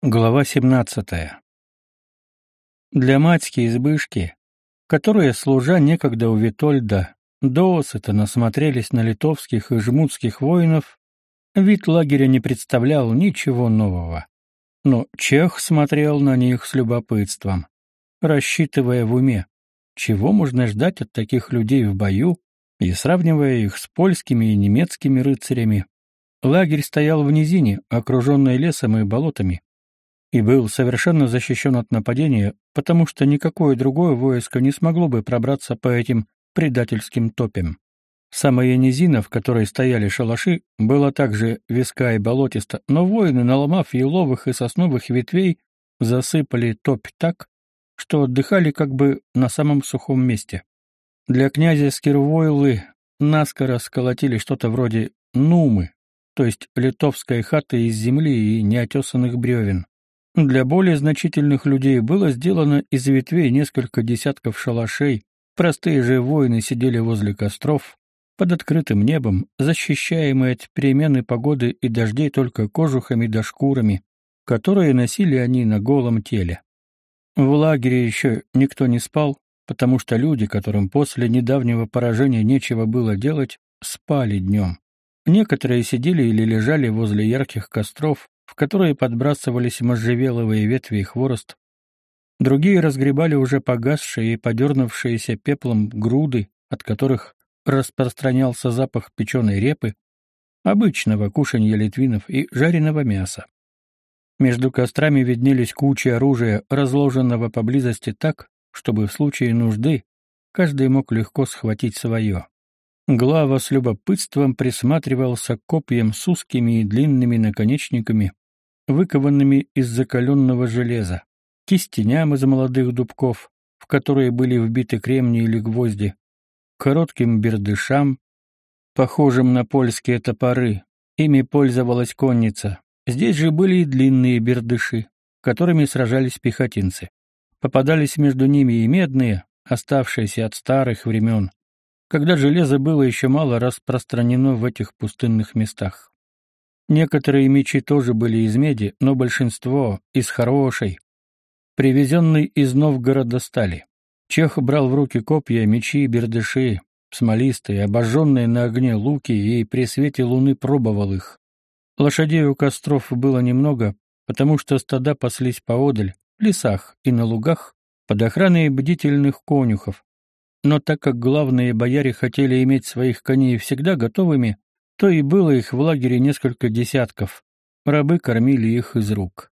Глава 17. Для матьки избышки, которые, служа некогда у Витольда, досыта насмотрелись на литовских и жмутских воинов, вид лагеря не представлял ничего нового. Но Чех смотрел на них с любопытством, рассчитывая в уме, чего можно ждать от таких людей в бою, и сравнивая их с польскими и немецкими рыцарями. Лагерь стоял в низине, окруженный лесом и болотами и был совершенно защищен от нападения, потому что никакое другое войско не смогло бы пробраться по этим предательским топям. Самая низина, в которой стояли шалаши, была также виска и болотиста, но воины, наломав еловых и сосновых ветвей, засыпали топь так, что отдыхали как бы на самом сухом месте. Для князя Скирвойлы наскоро сколотили что-то вроде нумы, то есть литовской хаты из земли и неотесанных бревен. Для более значительных людей было сделано из ветвей несколько десятков шалашей, простые же воины сидели возле костров, под открытым небом, защищаемые от перемены погоды и дождей только кожухами да шкурами, которые носили они на голом теле. В лагере еще никто не спал, потому что люди, которым после недавнего поражения нечего было делать, спали днем. Некоторые сидели или лежали возле ярких костров, в которые подбрасывались можжевеловые ветви и хворост. Другие разгребали уже погасшие и подернувшиеся пеплом груды, от которых распространялся запах печеной репы, обычного кушанья литвинов и жареного мяса. Между кострами виднелись кучи оружия, разложенного поблизости так, чтобы в случае нужды каждый мог легко схватить свое. Глава с любопытством присматривался к копьям с узкими и длинными наконечниками, выкованными из закаленного железа, кистеням из молодых дубков, в которые были вбиты кремни или гвозди, коротким бердышам, похожим на польские топоры. Ими пользовалась конница. Здесь же были и длинные бердыши, которыми сражались пехотинцы. Попадались между ними и медные, оставшиеся от старых времен, когда железо было еще мало распространено в этих пустынных местах. Некоторые мечи тоже были из меди, но большинство — из хорошей, привезенной из Новгорода стали. Чех брал в руки копья, мечи, бердыши, смолистые, обожженные на огне луки, и при свете луны пробовал их. Лошадей у костров было немного, потому что стада паслись поодаль, в лесах и на лугах, под охраной бдительных конюхов, но так как главные бояре хотели иметь своих коней всегда готовыми, то и было их в лагере несколько десятков. Рабы кормили их из рук.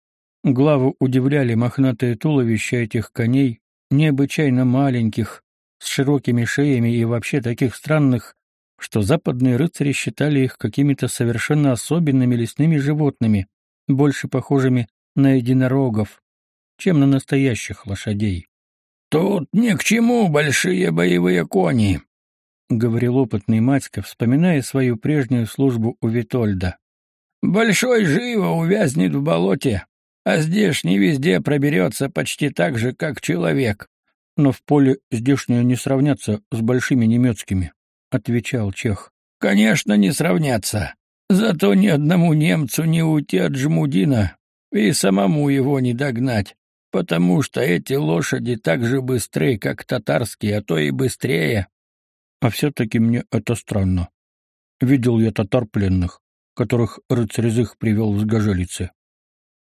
Главу удивляли мохнатые туловища этих коней, необычайно маленьких, с широкими шеями и вообще таких странных, что западные рыцари считали их какими-то совершенно особенными лесными животными, больше похожими на единорогов, чем на настоящих лошадей. Тут ни к чему большие боевые кони, говорил опытный Матька, вспоминая свою прежнюю службу у Витольда. Большой живо увязнет в болоте, а здешний везде проберется почти так же, как человек. Но в поле здешние не сравнятся с большими немецкими, отвечал чех. Конечно, не сравнятся. Зато ни одному немцу не уйти от Жмудина и самому его не догнать потому что эти лошади так же быстры, как татарские, а то и быстрее. А все-таки мне это странно. Видел я татар пленных, которых рыцарь из их привел с гажелицы.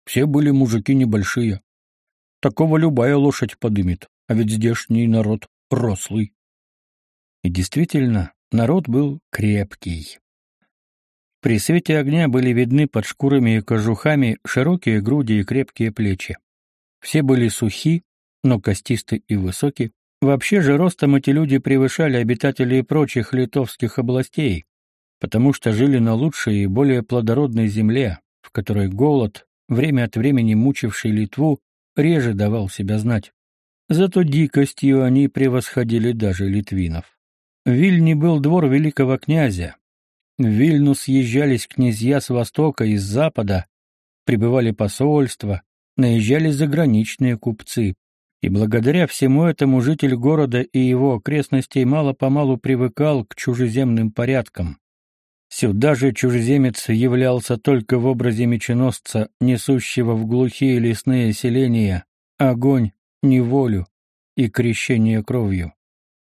Все были мужики небольшие. Такого любая лошадь подымет, а ведь здешний народ рослый. И действительно, народ был крепкий. При свете огня были видны под шкурами и кожухами широкие груди и крепкие плечи. Все были сухи, но костисты и высоки. Вообще же ростом эти люди превышали обитателей прочих литовских областей, потому что жили на лучшей и более плодородной земле, в которой голод, время от времени мучивший Литву, реже давал себя знать. Зато дикостью они превосходили даже литвинов. В Вильне был двор великого князя. В Вильну съезжались князья с востока и с запада, прибывали посольства, наезжали заграничные купцы, и благодаря всему этому житель города и его окрестностей мало-помалу привыкал к чужеземным порядкам. Сюда же чужеземец являлся только в образе меченосца, несущего в глухие лесные селения огонь, неволю и крещение кровью.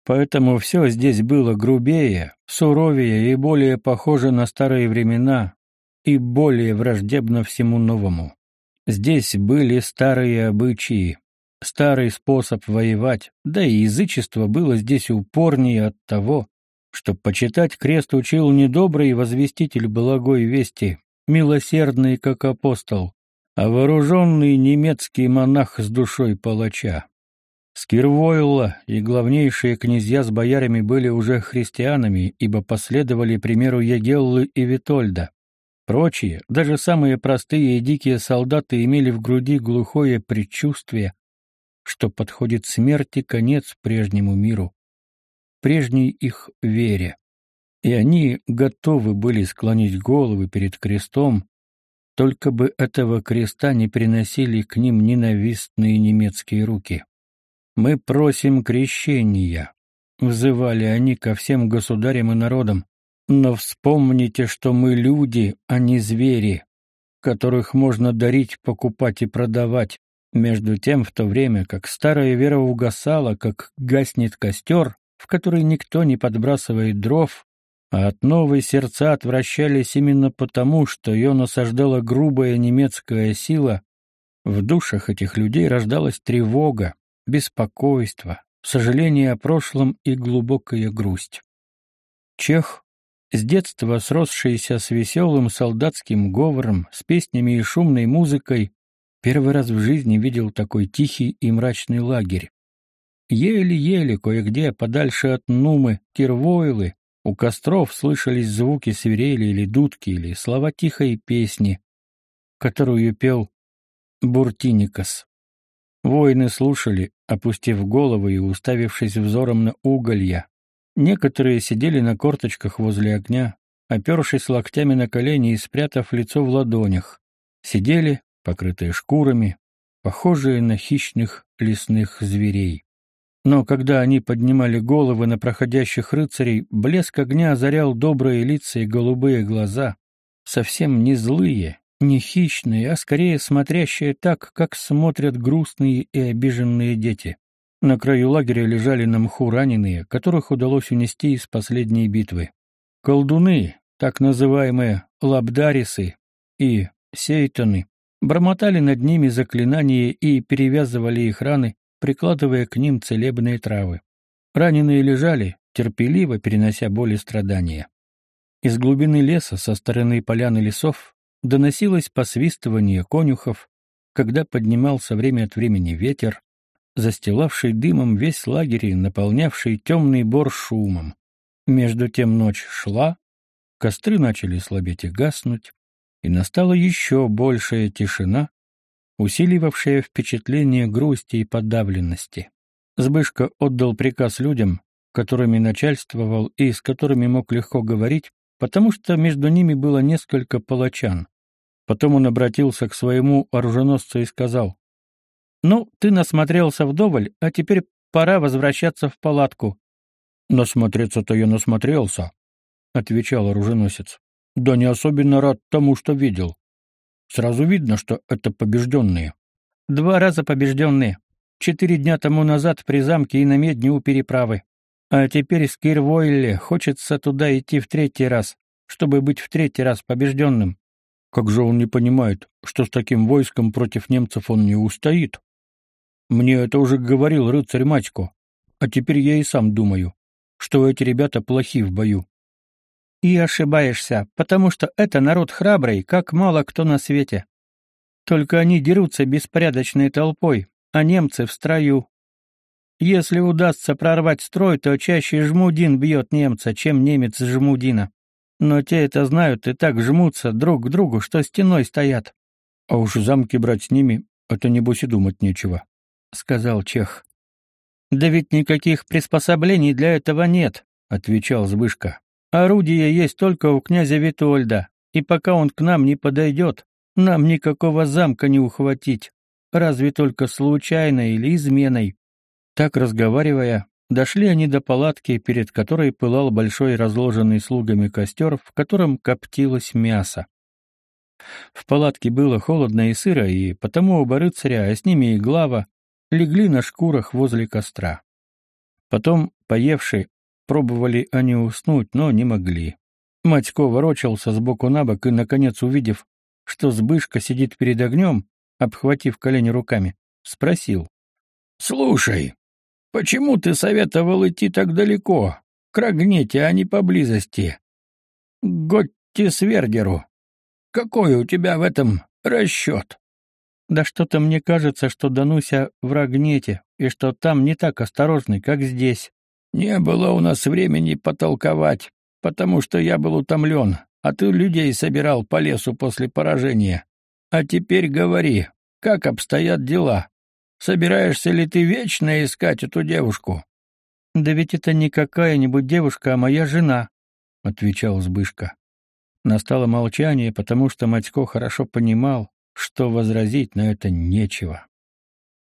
Поэтому все здесь было грубее, суровее и более похоже на старые времена и более враждебно всему новому. Здесь были старые обычаи, старый способ воевать, да и язычество было здесь упорнее от того, что почитать крест учил недобрый возвеститель благой вести, милосердный как апостол, а вооруженный немецкий монах с душой палача. Скирвойла и главнейшие князья с боярами были уже христианами, ибо последовали примеру Ягеллы и Витольда. Прочие, даже самые простые и дикие солдаты имели в груди глухое предчувствие, что подходит смерть и конец прежнему миру, прежней их вере. И они готовы были склонить головы перед крестом, только бы этого креста не приносили к ним ненавистные немецкие руки. Мы просим крещения, взывали они ко всем государям и народам. Но вспомните, что мы люди, а не звери, которых можно дарить, покупать и продавать. Между тем, в то время как старая вера угасала, как гаснет костер, в который никто не подбрасывает дров, а от новой сердца отвращались именно потому, что ее насаждала грубая немецкая сила, в душах этих людей рождалась тревога, беспокойство, сожаление о прошлом и глубокая грусть. Чех, с детства сросшийся с веселым солдатским говором, с песнями и шумной музыкой, первый раз в жизни видел такой тихий и мрачный лагерь. Еле-еле кое-где подальше от Нумы, Кирвойлы, у костров слышались звуки свирели или дудки, или слова тихой песни, которую пел Буртиникас. Воины слушали, опустив головы и уставившись взором на уголья. Некоторые сидели на корточках возле огня, опершись локтями на колени и спрятав лицо в ладонях. Сидели, покрытые шкурами, похожие на хищных лесных зверей. Но когда они поднимали головы на проходящих рыцарей, блеск огня озарял добрые лица и голубые глаза, совсем не злые, не хищные, а скорее смотрящие так, как смотрят грустные и обиженные дети. На краю лагеря лежали на мху раненые, которых удалось унести из последней битвы. Колдуны, так называемые лабдарисы и сейтоны, бормотали над ними заклинания и перевязывали их раны, прикладывая к ним целебные травы. Раненые лежали, терпеливо перенося боль и страдания. Из глубины леса, со стороны поляны лесов, доносилось посвистывание конюхов, когда поднимался время от времени ветер, застилавший дымом весь лагерь и наполнявший темный бор шумом. Между тем ночь шла, костры начали слабеть и гаснуть, и настала еще большая тишина, усиливавшая впечатление грусти и подавленности. Збышка отдал приказ людям, которыми начальствовал и с которыми мог легко говорить, потому что между ними было несколько палачан. Потом он обратился к своему оруженосцу и сказал, «Ну, ты насмотрелся вдоволь, а теперь пора возвращаться в палатку». «Насмотреться-то я насмотрелся», — отвечал оруженосец. «Да не особенно рад тому, что видел. Сразу видно, что это побежденные». «Два раза побежденные. Четыре дня тому назад при замке и на медне у переправы. А теперь с Кирвойле хочется туда идти в третий раз, чтобы быть в третий раз побежденным. Как же он не понимает, что с таким войском против немцев он не устоит? Мне это уже говорил рыцарь Матько, а теперь я и сам думаю, что эти ребята плохи в бою. И ошибаешься, потому что это народ храбрый, как мало кто на свете. Только они дерутся беспорядочной толпой, а немцы в строю. Если удастся прорвать строй, то чаще жмудин бьет немца, чем немец жмудина. Но те это знают и так жмутся друг к другу, что стеной стоят. А уж замки брать с ними, это небось и думать нечего, — сказал Чех. Да ведь никаких приспособлений для этого нет, — отвечал Збышка. Орудие есть только у князя Витольда, и пока он к нам не подойдет, нам никакого замка не ухватить, разве только случайно или изменой. Так разговаривая, Дошли они до палатки, перед которой пылал большой разложенный слугами костер, в котором коптилось мясо. В палатке было холодно и сыро, и потому оба рыцаря, а с ними и глава, легли на шкурах возле костра. Потом, поевши, пробовали они уснуть, но не могли. Матько ворочался сбоку на бок и, наконец, увидев, что Сбышка сидит перед огнем, обхватив колени руками, спросил. — Слушай, почему ты советовал идти так далеко, к Рогнете, а не поблизости? К Готтисвергеру. Какой у тебя в этом расчет? Да что-то мне кажется, что Дануся в Рогнете, и что там не так осторожный, как здесь. Не было у нас времени потолковать, потому что я был утомлен, а ты людей собирал по лесу после поражения. А теперь говори, как обстоят дела? Собираешься ли ты вечно искать эту девушку? Да ведь это не какая-нибудь девушка, а моя жена, отвечал Збышка. Настало молчание, потому что Матько хорошо понимал, что возразить на это нечего.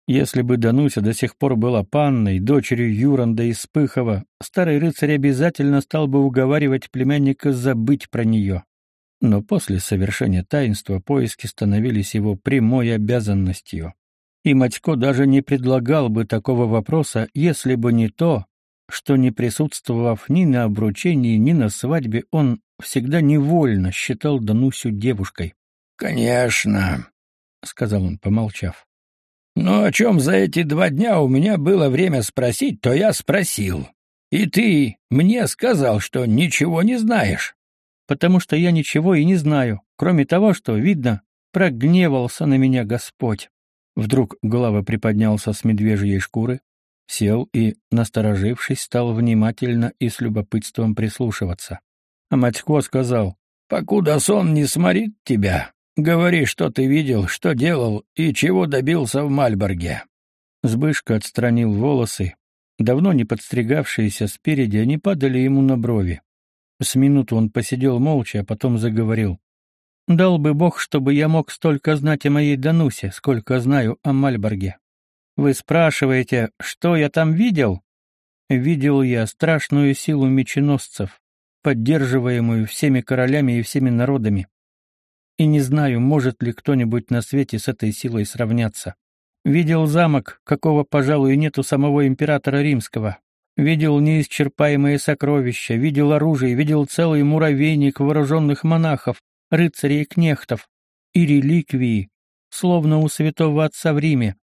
Если бы Дануся до сих пор была панной, дочерью Юранда из Пыхова, старый рыцарь обязательно стал бы уговаривать племянника забыть про нее. Но после совершения таинства поиски становились его прямой обязанностью. И Матько даже не предлагал бы такого вопроса, если бы не то, что, не присутствовав ни на обручении, ни на свадьбе, он всегда невольно считал Данусю девушкой. «Конечно», — сказал он, помолчав. «Но о чем за эти два дня у меня было время спросить, то я спросил. И ты мне сказал, что ничего не знаешь». «Потому что я ничего и не знаю, кроме того, что, видно, прогневался на меня Господь». Вдруг голова приподнялся с медвежьей шкуры, сел и, насторожившись, стал внимательно и с любопытством прислушиваться. А Матько сказал, «Покуда сон не сморит тебя, говори, что ты видел, что делал и чего добился в Мальборге». Сбышка отстранил волосы, давно не подстригавшиеся спереди, они падали ему на брови. С минуту он посидел молча, а потом заговорил. «Дал бы Бог, чтобы я мог столько знать о моей Данусе, сколько знаю о Мальборге. Вы спрашиваете, что я там видел? Видел я страшную силу меченосцев, поддерживаемую всеми королями и всеми народами. И не знаю, может ли кто-нибудь на свете с этой силой сравняться. Видел замок, какого, пожалуй, нет у самого императора римского. Видел неисчерпаемые сокровища, видел оружие, видел целый муравейник вооруженных монахов, рыцарей и кнехтов, и реликвии, словно у святого отца в Риме,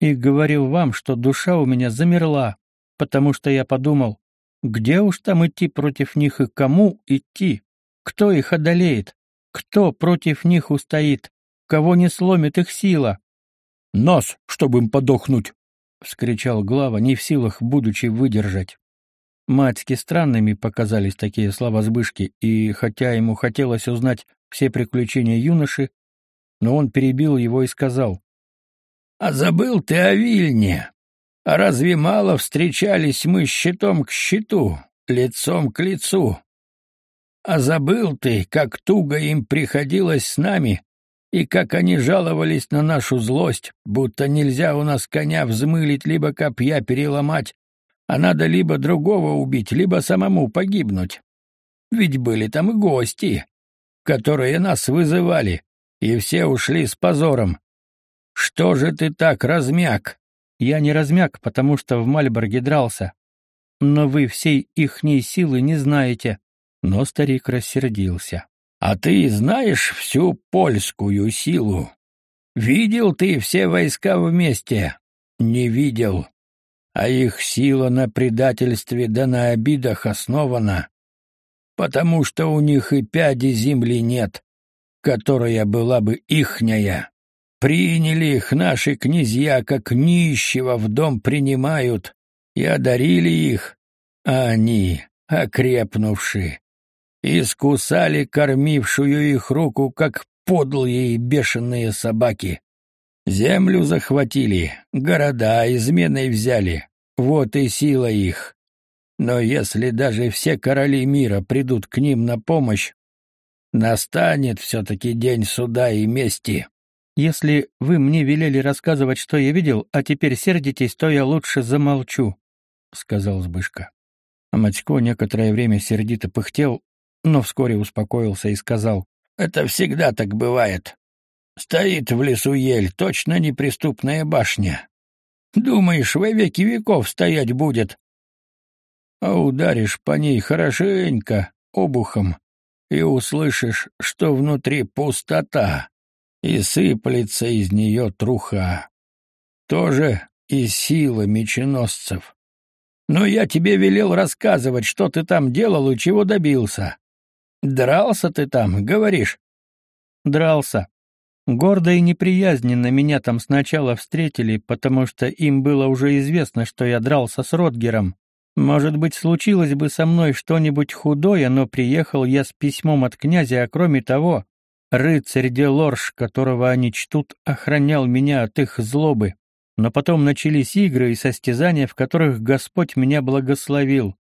и говорил вам, что душа у меня замерла, потому что я подумал, где уж там идти против них и кому идти? Кто их одолеет? Кто против них устоит? Кого не сломит их сила? «Нас, чтобы им подохнуть!» — вскричал глава, не в силах, будучи выдержать. Матьки странными показались такие слова Збышки, и хотя ему хотелось узнать все приключения юноши, но он перебил его и сказал, а забыл ты о Вильне. А разве мало встречались мы щитом к щиту, лицом к лицу? А забыл ты, как туго им приходилось с нами, и как они жаловались на нашу злость, будто нельзя у нас коня взмылить, либо копья переломать, а надо либо другого убить, либо самому погибнуть. Ведь были там и гости, которые нас вызывали, и все ушли с позором, что же ты так размяк? Я не размяк, потому что в Мальборге дрался. Но вы всей ихней силы не знаете. Но старик рассердился. А ты знаешь всю польскую силу? Видел ты все войска вместе? Не видел. А их сила на предательстве да на обидах основана, потому что у них и пяди земли нет, которая была бы ихняя. Приняли их наши князья, как нищего в дом принимают, и одарили их, а они, искусали кормившую их руку, как подлые бешеные собаки. Землю захватили, города изменой взяли, вот и сила их. Но если даже все короли мира придут к ним на помощь, настанет все-таки день суда и мести. Если вы мне велели рассказывать, что я видел, а теперь сердитесь, то я лучше замолчу. сказал Збышка. А Матько некоторое время сердито пыхтел, но вскоре успокоился и сказал, «Это всегда так бывает. Стоит в лесу ель, точно неприступная башня. Думаешь, во веки веков стоять будет? А ударишь по ней хорошенько, обухом, и услышишь, что внутри пустота, и сыплется из нее труха. Тоже и сила меченосцев. Но я тебе велел рассказывать, что ты там делал и чего добился. Дрался ты там, говоришь? Дрался. Гордо и неприязненно меня там сначала встретили, потому что им было уже известно, что я дрался с Ротгером. Может быть, случилось бы со мной что-нибудь худое, но приехал я с письмом от князя, а кроме того, рыцарь Делорж, которого они чтут, охранял меня от их злобы. Но потом начались игры и состязания, в которых Господь меня благословил.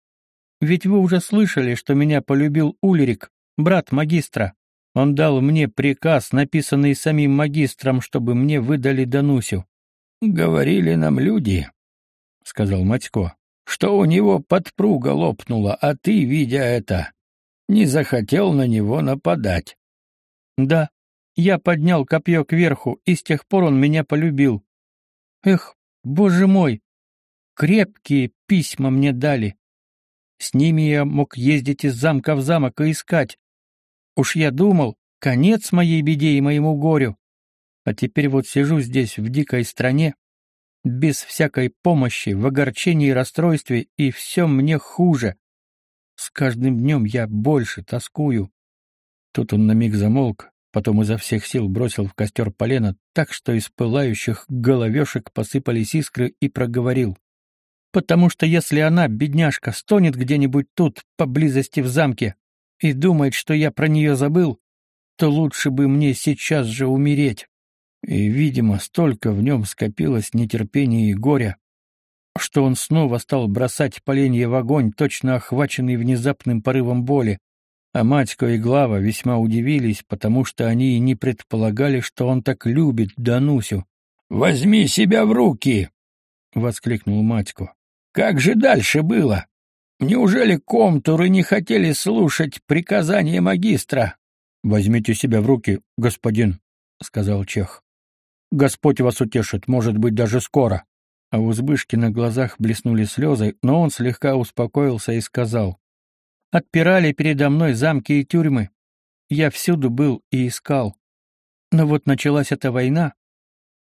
Ведь вы уже слышали, что меня полюбил Ульрик, брат магистра. Он дал мне приказ, написанный самим магистром, чтобы мне выдали Данусю. «Говорили нам люди», — сказал Матько, — «что у него подпруга лопнула, а ты, видя это, не захотел на него нападать». «Да, я поднял копье кверху, и с тех пор он меня полюбил. Эх, боже мой! Крепкие письма мне дали. С ними я мог ездить из замка в замок и искать. Уж я думал, конец моей беде и моему горю. А теперь вот сижу здесь, в дикой стране, без всякой помощи, в огорчении и расстройстве, и все мне хуже. С каждым днем я больше тоскую. Тут он на миг замолк, Потом изо всех сил бросил в костер полено так, что из пылающих головешек посыпались искры и проговорил. «Потому что если она, бедняжка, стонет где-нибудь тут, поблизости в замке, и думает, что я про нее забыл, то лучше бы мне сейчас же умереть». И, видимо, столько в нем скопилось нетерпения и горя, что он снова стал бросать поленья в огонь, точно охваченный внезапным порывом боли, а Матько и Глава весьма удивились, потому что они и не предполагали, что он так любит Данусю. «Возьми себя в руки!» — воскликнул Матько. «Как же дальше было? Неужели комтуры не хотели слушать приказания магистра?» «Возьмите себя в руки, господин», — сказал Чех. «Господь вас утешит, может быть, даже скоро». А у Збышки на глазах блеснули слезы, но он слегка успокоился и сказал. Отпирали передо мной замки и тюрьмы. Я всюду был и искал. Но вот началась эта война,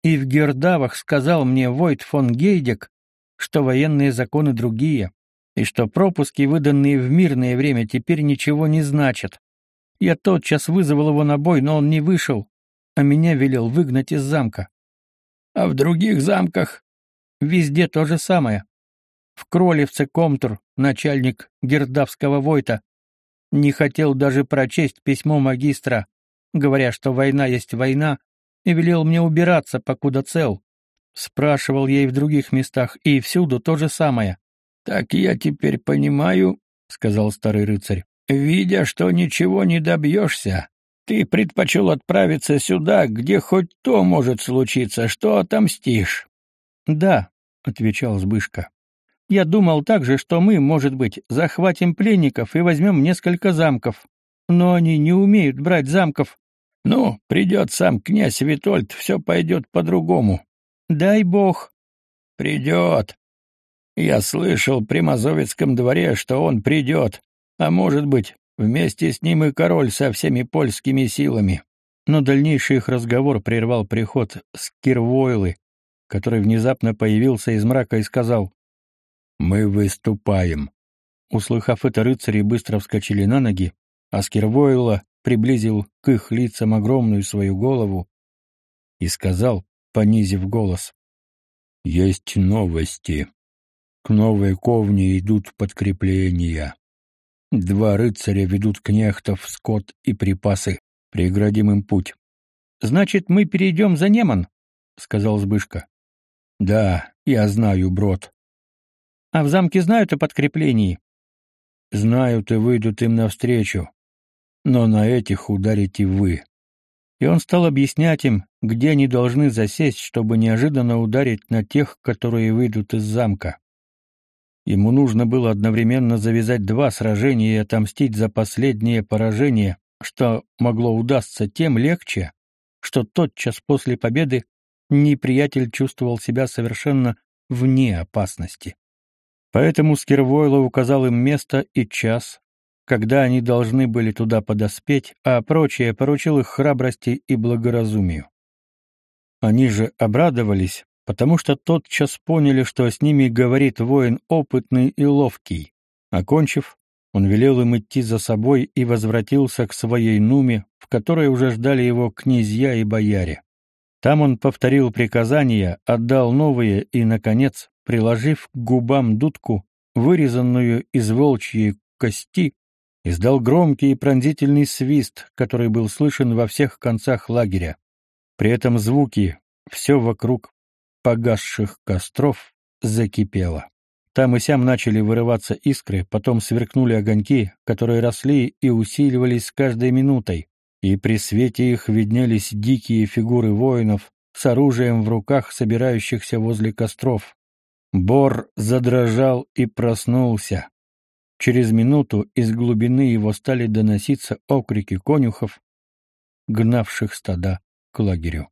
и в Гердавах сказал мне Войт фон Гейдек, что военные законы другие, и что пропуски, выданные в мирное время, теперь ничего не значат. Я тотчас вызвал его на бой, но он не вышел, а меня велел выгнать из замка. А в других замках? Везде то же самое. В Кролевце Комтур, начальник Гердавского войта, не хотел даже прочесть письмо магистра, говоря, что война есть война, и велел мне убираться, покуда цел. Спрашивал я и в других местах, и всюду то же самое. «Так я теперь понимаю», — сказал старый рыцарь, — «видя, что ничего не добьешься, ты предпочел отправиться сюда, где хоть то может случиться, что отомстишь». «Да», — отвечал Збышка. Я думал также, что мы, может быть, захватим пленников и возьмем несколько замков. Но они не умеют брать замков. Ну, придет сам князь Витольд, все пойдет по-другому. Дай бог. Придет. Я слышал при Мазовецком дворе, что он придет, а может быть, вместе с ним и король со всеми польскими силами. Но дальнейший их разговор прервал приход Скирвойлы, который внезапно появился из мрака и сказал, мы выступаем. Услыхав это, рыцари быстро вскочили на ноги, а Скирвойла приблизил к их лицам огромную свою голову и сказал, понизив голос, «Есть новости. К новой ковне идут подкрепления. Два рыцаря ведут кнехтов, скот и припасы. Преградим им путь». «Значит, мы перейдем за Неман?» — сказал Збышка. «Да, я знаю, брод. А в замке знают о подкреплении? Знают и выйдут им навстречу. Но на этих ударите вы. И он стал объяснять им, где они должны засесть, чтобы неожиданно ударить на тех, которые выйдут из замка. Ему нужно было одновременно завязать два сражения и отомстить за последнее поражение, что могло удастся тем легче, что тотчас после победы неприятель чувствовал себя совершенно вне опасности. Поэтому Скирвойло указал им место и час, когда они должны были туда подоспеть, а прочее поручил их храбрости и благоразумию. Они же обрадовались, потому что тотчас поняли, что с ними говорит воин опытный и ловкий. Окончив, он велел им идти за собой и возвратился к своей нуме, в которой уже ждали его князья и бояре. Там он повторил приказания, отдал новые и, наконец, приложив к губам дудку, вырезанную из волчьей кости, издал громкий и пронзительный свист, который был слышен во всех концах лагеря. При этом звуки, все вокруг погасших костров, закипело. Там и сям начали вырываться искры, потом сверкнули огоньки, которые росли и усиливались с каждой минутой, и при свете их виднелись дикие фигуры воинов с оружием в руках, собирающихся возле костров. Бор задрожал и проснулся. Через минуту из глубины его стали доноситься окрики конюхов, гнавших стада к лагерю.